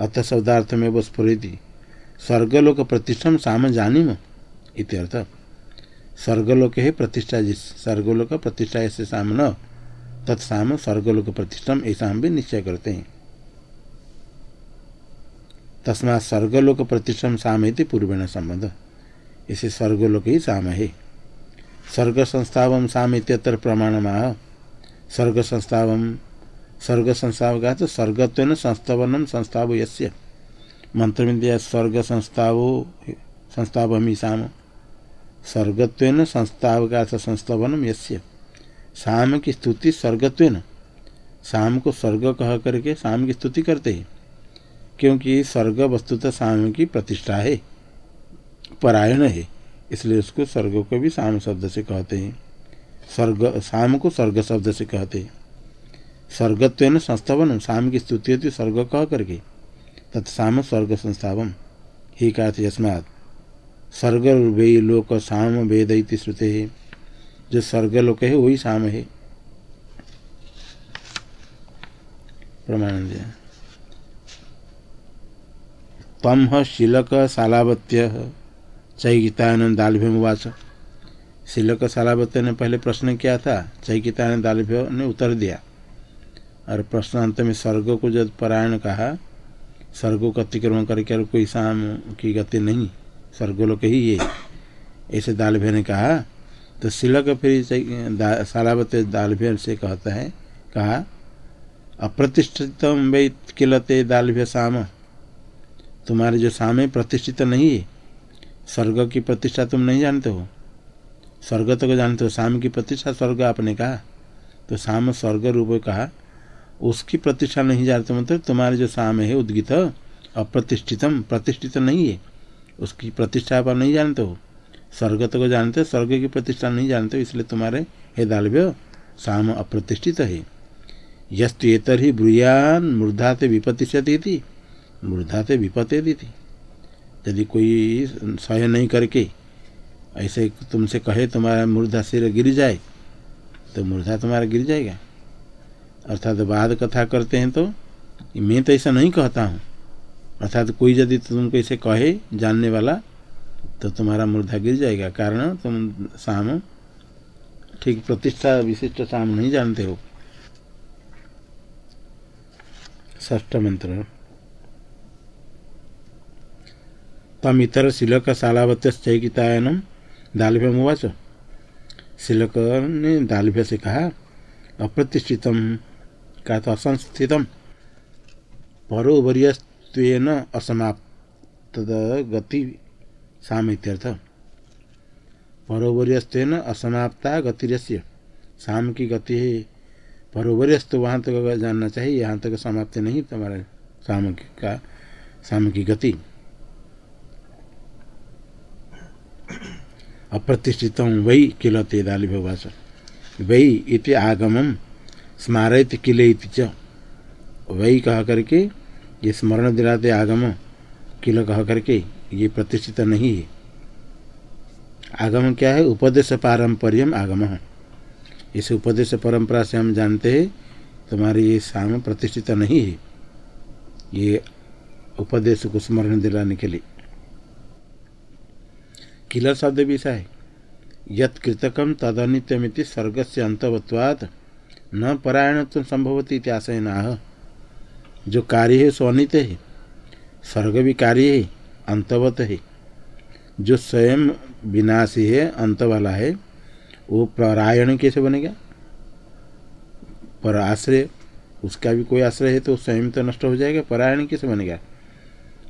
अतः शब्दार्थ में वो स्फुरी स्वर्गलोक प्रतिष्ठा शाम जानीम। इत्यर्थ, स्वर्गलोक है प्रतिष्ठा जिस, स्वर्गलोक प्रतिष्ठा ऐसे शाम न तत्साम स्वर्गलोक प्रतिष्ठा ऐसा हम भी निश्चय करते हैं। तस्मा स्वर्गलोक प्रतिष्ठा शाम पूर्वेण संबंध। इसे स्वर्गलोक ही शाम है। स्वर्ग संस्थाव शाम इतर प्रमाण माह स्वर्ग संस्थाव स्वर्ग संस्थाव का तो स्वर्गत्व संस्थावनम संस्थाव यस्य। मंत्र में दिया स्वर्ग संस्थाव संस्थावमी शाम स्वर्गत्व संस्थाव का संस्थावनम यस्य। शाम की स्तुति स्वर्गत्व शाम को स्वर्ग कह करके शाम की स्तुति करते हैं। क्योंकि स्वर्ग वस्तुतः शाम की प्रतिष्ठा है, परायण है, इसलिए उसको स्वर्ग को भी शाम शब्द से कहते हैं। स्वर्ग शाम को स्वर्ग शब्द से कहते हैं। स्वर्गत्व संस्थावन शाम की स्तुति होती स्वर्ग कह करके। तत्साम स्वर्ग संस्थावन ही कहा यस्मात। स्वर्ग लोक शाम वेद इति श्रुते। है जो स्वर्ग लोक है, वही शाम है। प्रमाण तम शिलक शालावत्य चैगितानंद दालभ्यमुवाच। शिलक शालावत्य ने पहले प्रश्न किया था, चैकितानंद दालभ्य ने उत्तर दिया। और प्रश्नांत में स्वर्ग को जब परायण कहा स्वर्ग को अतिक्रमण करके कोई शाम की गति नहीं। स्वर्गलोक ही ये। ऐसे दालभ्य ने कहा तो शिलक फिर सालावत दालभ्य से कहता है, कहा अप्रतिष्ठित वे किलते दालभ्य शाम तुम्हारे जो है, प्रतिष्ठित नहीं है। स्वर्ग की प्रतिष्ठा तुम नहीं जानते हो। स्वर्ग तो जानते हो शाम की प्रतिष्ठा स्वर्ग आपने कहा। तो शाम स्वर्ग रूप कहा, उसकी प्रतिष्ठा नहीं जानते मतलब तुम्हारे जो शाम है, उद्गित, अप्रतिष्ठितम, प्रतिष्ठित नहीं है। उसकी प्रतिष्ठा आप नहीं जानते हो। स्वर्ग तो जानते हो, स्वर्ग की प्रतिष्ठा नहीं जानते हो, इसलिए तुम्हारे हे दालव्य शाम अप्रतिष्ठित है। यस्तु एतर ही ब्रुयान मूर्धा से विपतिष्यति थी मूर्धा से विपत्ति थी यदि कोई सहय नहीं करके ऐसे तुमसे कहे तुम्हारा मूर्धा सिर गिर जाए तो मूर्धा तुम्हारा गिर जाएगा। अर्थात बाद कथा करते हैं तो मैं तो ऐसा नहीं कहता हूँ। अर्थात कोई यदि तुमको ऐसे कहे, जानने वाला तो तुम्हारा मुर्दा गिर जाएगा। कारण, तुम शाम ठीक प्रतिष्ठा विशिष्ट शाम नहीं जानते हो। ष्ठ मंत्र। तम इतर शिलक शालावत चैकितायनम दालभ्य मुवाच शिलक ने दालभ्य से कहा, अप्रतिष्ठितम, का तो असंस्थितम। परोवर्यस्वेन असमाप्त गति सामित्यर्थ। परोवर्यस्वेन असमाप्ता गतिरस्य। शाम की गति है परोवर्यस्त वहाँ तक जानना चाहिए यहाँ तक समाप्ति नहीं, तुम्हारे शाम का शाम की गति। अप्रतिष्ठित वही किलते दाली भगवास वही इति आगमम स्मारित किले च। वही कह करके ये स्मरण दिलाते आगम किल कह करके ये प्रतिष्ठित नहीं है। आगम क्या है? उपदेश पारंपरियम आगम। इस उपदेश परंपरा से हम जानते हैं, तुम्हारी ये साम प्रतिष्ठित नहीं है। ये उपदेश को स्मरण दिलाने के लिए। किलर शब्द भी ऐसा है। यत कृतकम स्वर्ग से अंतवत्वात् न परायण तो संभवती इतिहासय नाह जो कार्य है, सो अनित है। स्वर्ग भी कार्य है, अंतवत है। जो स्वयं विनाशी है, अंत वाला है, वो परायण कैसे बनेगा? पर आश्रय, उसका भी कोई आश्रय है तो स्वयं तो नष्ट हो जाएगा, परायण कैसे बनेगा?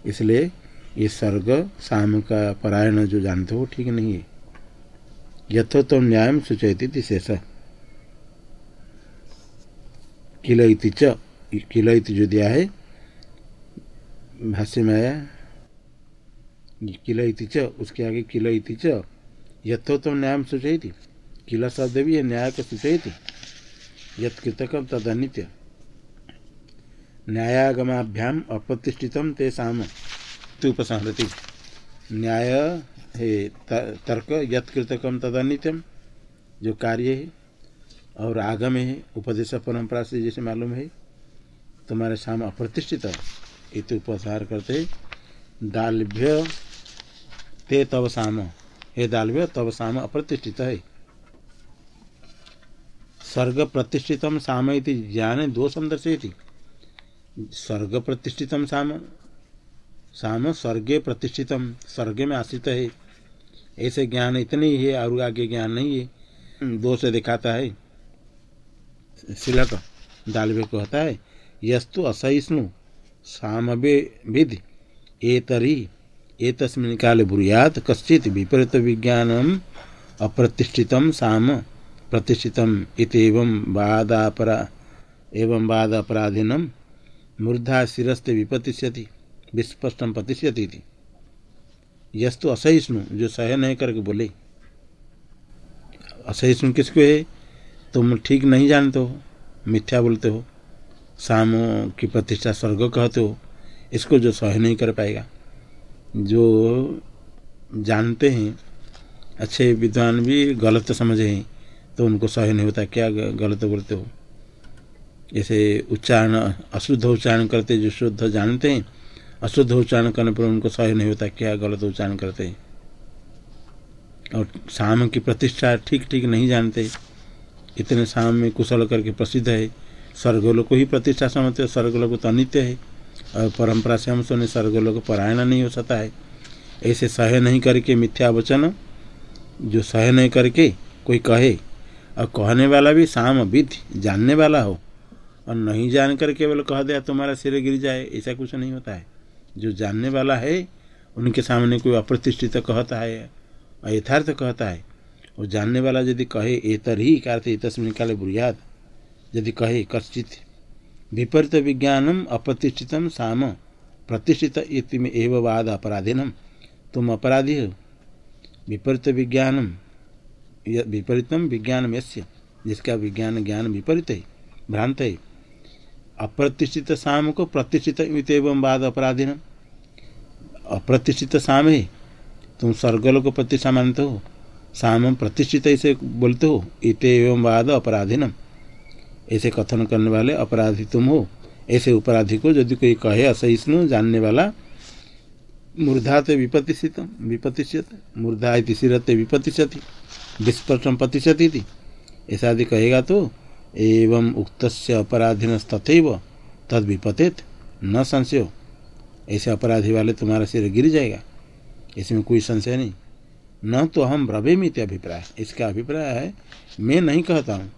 इसलिए ये स्वर्ग, शाम का परायण जो जानते हो ठीक नहीं है। यथो तो न्याय सूचयती शेष किल च। किल जो दिया है, भाष्य में आया, किल च, उसके आगे किल इति च यथोत्तम तो न्याय सूचयती। किल शब्द भी न्याय को सूचयती। यत्कृतकम तद अनित्य न्यायागमाभ्याम अप्रतिष्ठित तेषाम उपसंहृति न्याय है तर्क यत्कृतकम तद अनित्यम जो कार्य है, और आगम है, उपदेश परंपरा से जैसे मालूम है। तुम्हारे साम अप्रतिष्ठित इत उपसार करते दालभ्य ते तव साम। हे दालभ्य, तव साम अप्रतिष्ठित है। स्वर्ग प्रतिष्ठित साम ज्ञान दोषम दर्शयती। स्वर्ग प्रतिष्ठित साम। साम स्वर्गे प्रतिष्ठित स्वर्ग में आश्रित है। ऐसे ज्ञान इतने ही है, और आगे ज्ञान नहीं है। दोष दिखाता है। शिलक दालवे कहता है यस्तु असहिष्णु साम विधि एतरी, एतस्मिन् काले ब्रूयात कश्चित विपरीत विज्ञानम अप्रतिष्ठित साम। प्रतिष्ठित वादापरा एवं वाद अपराधीनम मूर्धा शिस्ते विपतिष्यति, विस्पष्ट पतिष्यति यस्तु असहिष्णु जो सह नहीं करके बोले। असहिष्णु किसको है? तुम ठीक नहीं जानते हो, मिथ्या बोलते हो। शाम की प्रतिष्ठा स्वर्ग कहते हो, इसको जो सह नहीं कर पाएगा। जो जानते हैं, अच्छे विद्वान भी गलत समझे हैं तो उनको सह नहीं होता। क्या गलत बोलते हो? जैसे उच्चारण, अशुद्ध उच्चारण करते जो शुद्ध जानते हैं, अशुद्ध उच्चारण करने पर उनको सह नहीं होता। क्या गलत उच्चारण करते हैं? और शाम की प्रतिष्ठा ठीक ठीक नहीं जानते, इतने शाम में कुशल करके प्रसिद्ध है स्वर्गलोक को ही प्रतिष्ठा समझते हो, स्वर्गलोक तो अनित्य है। और परंपरा से हम सुने, स्वर्गलोक परायण नहीं हो सकता है। ऐसे सह नहीं करके मिथ्या वचन, जो सह नहीं करके कोई कहे, और कहने वाला भी शाम विधि जानने वाला हो, और नहीं जान कर केवल कह दिया तुम्हारा सिर गिर जाए, ऐसा कुछ नहीं होता है। जो जानने वाला है, उनके सामने कोई अप्रतिष्ठित कहता है यथार्थ कहता है। और जानने वाला यदि कहे एतर ही कार्य तस्मिन काले बुरियाद यदि कहे कश्चित विपरीत विज्ञानम अप्रतिष्ठित साम, प्रतिष्ठित में एवं वाद अपराधीनम। तुम अपराधी हो। विपरीत विज्ञानम विपरीतम विज्ञान यस्य, जिसका विज्ञान ज्ञान विपरीत है, भ्रांत है। अप्रतिष्ठित साम को प्रतिष्ठित एवं बाद अपराधीन अप्रतिष्ठित साम है, तुम स्वर्गलों को प्रतिष्ठा मानते हो। साम प्रतिष्ठित ऐसे बोलते हो, इत एवं बाद अपराधीनम। ऐसे कथन करने वाले अपराधी तुम हो। ऐसे अपराधी को यदि कोई कहे असहिष्णु जानने वाला मूर्धा तो विपतिषित विपतिष्यत मूर्धा सिरते विपतिशति विस्पष्टम प्रतिशति ऐसा यदि कहेगा तो एवं उक्त अपराधीन तथैव तद विपतित न संशय। ऐसे अपराधी वाले तुम्हारा सिर गिर जाएगा। इसमें कोई संशय नहीं। न तो हम मित अभिप्राय। इसका अभिप्राय है, मैं नहीं कहता हूँ।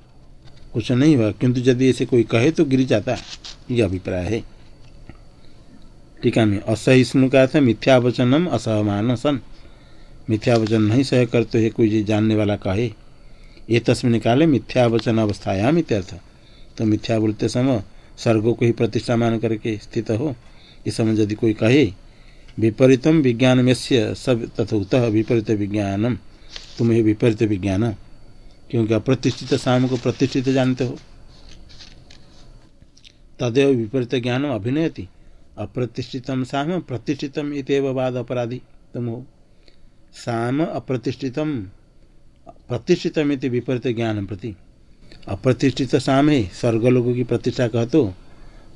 कुछ नहीं हुआ। किंतु यदि ऐसे कोई कहे तो गिर जाता यह अभिप्राय है। टीका में असहिष्णु का अर्थ मिथ्यावचनम असहमान सन मिथ्यावचन नहीं सह करते है कोई जानने वाला कहे। ये तस्मिन काले मिथ्यावचन अवस्थायाम इत्यर्थ। तो मिथ्या बोलते समय स्वर्गो को ही प्रतिष्ठा मान करके स्थित हो। इस समय यदि कोई कहे, विपरीतम विज्ञान में सब तथोत विपरीत विज्ञानम। तुम्हें विपरीत विज्ञान क्योंकि अप्रतिष्ठित शाम को प्रतिष्ठित जानते हो। तदेव विपरीत ज्ञानम अभिनयति। अप्रतिष्ठितम साम, प्रतिष्ठितम इतव वाद अपराधी। तुम। हो साम अप्रतिष्ठितम, प्रतिष्ठितम विपरीत ज्ञान प्रति। अप्रतिष्ठित साम है स्वर्गलोकों की प्रतिष्ठा कह तो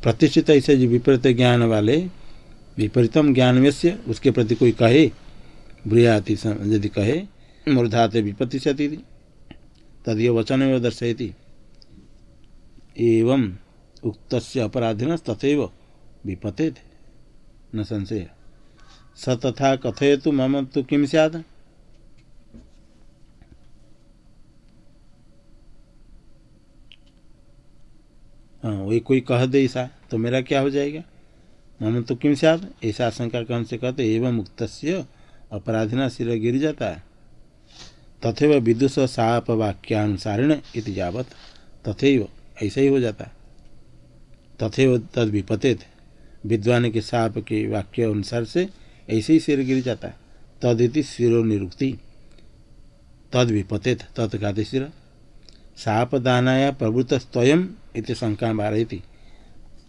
प्रतिष्ठित ऐसे जो विपरीत ज्ञान वाले, विपरीतम ज्ञान से उसके प्रति कोई कहे, ब्रियाति यदि कहे, मूर्धाते विपतिशति तदीय वचन में दर्शयति। एवं उक्त अपराधीन तथैव विपते न संशय। स तथा कथय तो मम तो किम सद हाँ वही कोई कह दे ऐसा तो मेरा क्या हो जाएगा? मम तो किम सद ऐसा आशंका कौन से कहते एवं मुक्त अपराधिना सिर गिर जाता है। तथे विदुष साप वाक्यानुसारिण इत जावत तथैव ऐसा ही हो जाता। तथे तद विपते विद्वान के साप के वाक्य अनुसार से ऐसे ही सिर गिर जाता। है तदिति सिरो निरुक्ति। तद विपतेत तत्काते सिर। सापदानाया प्रवृत्त स्वयं इतनी शंका थी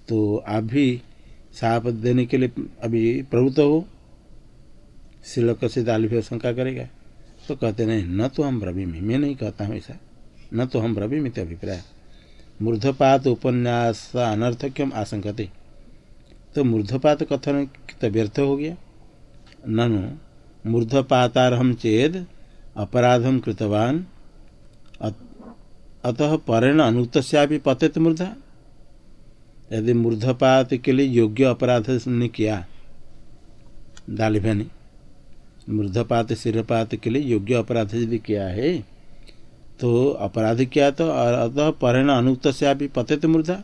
तो आप भी साप देने के लिए अभी प्रवृत्त हो सिलक से दाल भी शंका करेगा। तो कहते, नहीं, न तो हम में, मैं नहीं कहता हूँ ऐसा। न तो हम में अभिप्राय। मूर्धपात उपन्यास अनर्थक्यम आशंकते। तो मूर्धपात कथन तो व्यर्थ हो गया? ननु, मूर्धपातारहम चेद अपराधम कृतवान। अतः परेण अनुक्त भी पतित मूर्धा। यदि मूर्धपात के लिए योग्य अपराध ने किया दालिभा ने मूर्धपात, सिरपात के लिए योग्य अपराध यदि किया है तो अपराध किया तो अतः परेण अनुक्त से आप पते पतित मृदा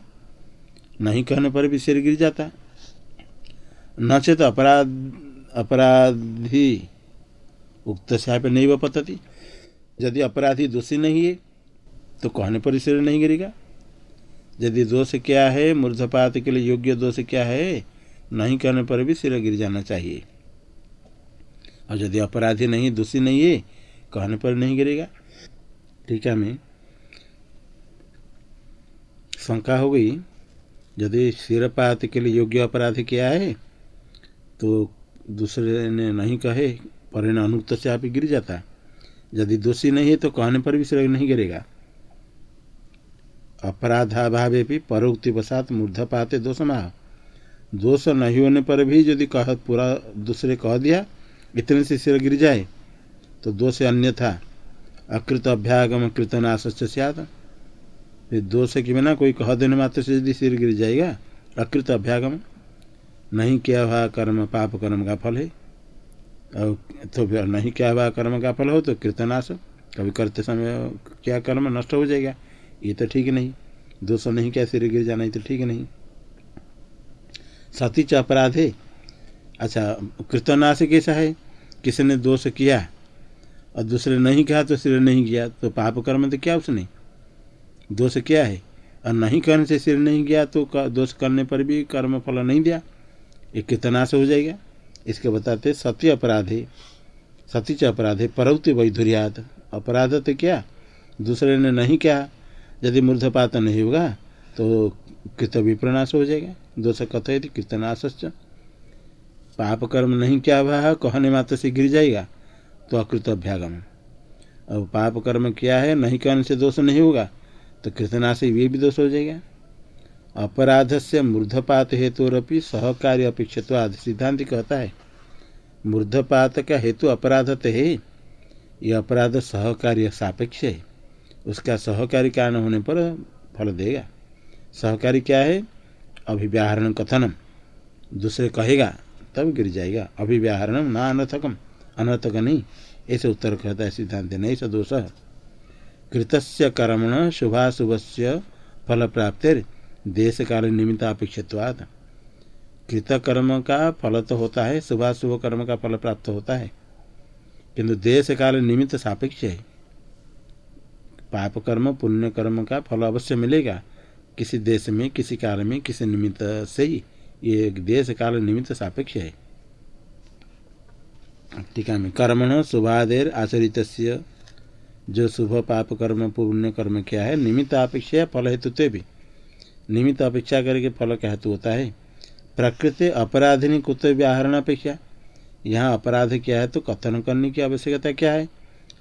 नहीं कहने पर भी सिर गिर जाता। न चेत अपराध, अपराधी उक्त साप नहीं वह पतती। यदि अपराधी दोषी नहीं है तो कहने पर सिर नहीं गिरेगा। यदि दोष क्या है, मूर्धपात के लिए योग्य दोष क्या है, नहीं कहने पर भी सिर गिर जाना चाहिए। और यदि अपराधी नहीं, दोषी नहीं है, कहने पर नहीं गिरेगा। ठीक है, मैं शंका हो गई, यदि सिरपात के लिए योग्य अपराध किया है तो दूसरे ने नहीं कहे परिणाम अनुक्त से आप गिर जाता। है यदि दोषी नहीं है तो कहने पर भी सिर नहीं गिरेगा। अपराधाभावे भी परोक्ति वसात मूर्धपाते दोष माह दोष नहीं होने पर भी यदि कह पूरा दूसरे कह दिया इतने से सिर गिर जाए तो दोष अन्य था अकृत अभ्यागम कृतनाश सियात। दोष के बिना कोई कह देने मात्र से यदि सिर गिर जाएगा, अकृत अभ्यागम, नहीं किया हुआ कर्म, पाप कर्म का फल है? और तो फिर नहीं किया हुआ कर्म का फल हो तो कृतनाश, कभी करते समय क्या कर्म नष्ट हो जाएगा? ये तो ठीक नहीं। दोष नहीं क्या सिर गिर जाना, ये तो ठीक नहीं। सतीच अपराध है अच्छा कृतनाश कैसा है? किसी ने दोष किया और दूसरे नहीं कहा तो सिर नहीं किया तो पाप कर्म तो क्या उसने? दोष क्या है? और नहीं करने से सिर नहीं गया तो दोष करने पर भी कर्म फल नहीं दिया। ये कृतनाश हो जाएगा। इसके बताते सत्य अपराधे सतीच अपराधे परौति वैधुर्यात। अपराध तो क्या? दूसरे ने नहीं कहा, यदि मूर्धपात नहीं होगा तो कृत विप्रनाश हो जाएगा। दोष कथित कृतनाश पाप कर्म नहीं क्या हुआ कहने मात्र से गिर जाएगा तो अकृत अभ्यागम। अब पाप कर्म क्या है, नहीं कहने से दोष नहीं होगा तो कृतनाश ये भी दोष हो जाएगा। अपराध से मूर्धपात हेतुरपि सहकार्य अपेक्षित सिद्धांत कहता है मूर्धपात का हेतु अपराध तो है। यह अपराध सहकार्य सापेक्ष है, उसका सहकारी कारण होने पर फल देगा। सहकारी क्या है? अभिव्याहरण कथनम। दूसरे कहेगा तब गिर जाएगा। अभिव्याहरणम न अनर्थकम। अनर्थक नहीं। ऐसे उत्तर कहता है सिद्धांत नहीं सदोष कृतस्य कर्मण शुभाशुभ से फल प्राप्तिर देश काल निमित्त अपेक्षित्वाद कृत कर्म का फल तो होता है, शुभाशुभ कर्म का फल प्राप्त होता है। किंतु देश काल निमित्त सापेक्ष है। पाप कर्म, पुण्य कर्म का फल अवश्य मिलेगा। किसी देश में, किसी काल में, किसी निमित्त से ही। ये देश काल निमित्त सापेक्ष है। टीका में कर्मण शुभादेर आचरित जो शुभ पाप कर्म पुण्य कर्म क्या है, निमित्त अपेक्षा फल हेतु भी। निमित्त अपेक्षा करके फल क्या हेतु होता है। प्रकृति अपराधिनी कुत व्याहरण अपेक्षा। यहाँ अपराध क्या है तो कथन करने की आवश्यकता क्या है?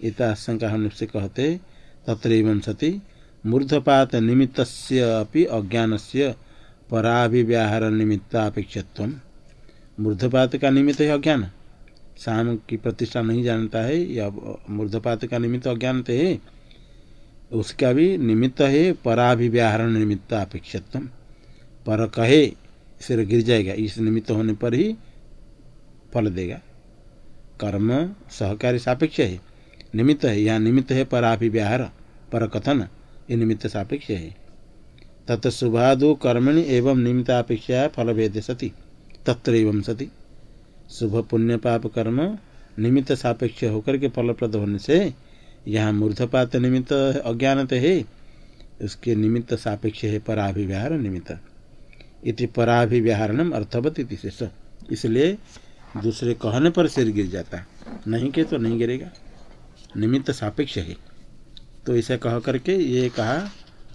इतना आशंका हम से कहते तत्र सती, मूर्धपात निमित्त अज्ञान से पराभिव्याहार निमित्तापेक्षत्व मूर्धपात का निमित्त है अज्ञान। शाम की प्रतिष्ठा नहीं जानता है, या मूर्धपात का निमित्त अज्ञान तो है। उसका भी निमित्त है पराभिव्याहरण निमित्त अपेक्षत्व पर कहे, सिर गिर जाएगा, इस निमित्त होने पर ही फल देगा। कर्म सहकारी सापेक्ष है। निमित्त है, यहाँ निमित्त है पराभिव्याहार पर कथन ये निमित्त सापेक्ष है। तत् कर्मणि एवं निमित्तापेक्षा फल भेद सती। तत्र एवं सती। शुभ पुण्य पाप कर्म निमित्त सापेक्ष होकर के फलप्रद होने से यहाँ मूर्धपात निमित्त अज्ञानत है। उसके निमित्त सापेक्ष है पराभिव्याहार निमित्त। इति पराभिव्याहारणम अर्थवत इति शेष। इसलिए दूसरे कहने पर सिर गिर जाता नहीं के तो नहीं गिरेगा। निमित्त सापेक्ष है। तो इसे कह करके ये कहा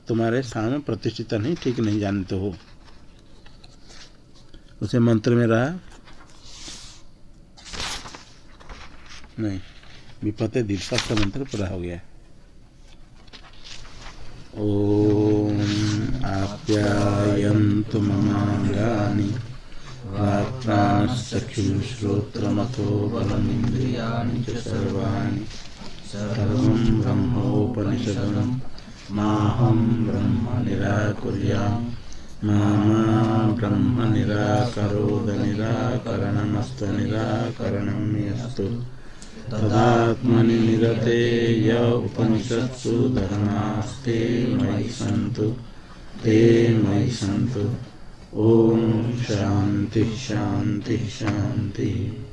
तुम्हारे सामने प्रतिष्ठित नहीं, ठीक नहीं जानते हो। उसे मंत्र में रहा, नहीं, विपत्ति दीर्घ मंत्र पूरा हो गया। ॐ आप्यायन्तु ममाङ्गानि वाक्प्राणश्चक्षुश्रोत्रमथो बलमिन्द्रियाणि च सर्वाणि, सर्वं माहं ब्रह्म निराकुर्याम् मा ब्रह्म निराकरोद निराकरणमस्तु निराकरणं यस्तु। तदात्मनि निरते य उपनिषत्सु धर्मास्ते मयि सन्तु। ते मयि सन्तु। ॐ शान्तिः शान्तिः शान्तिः।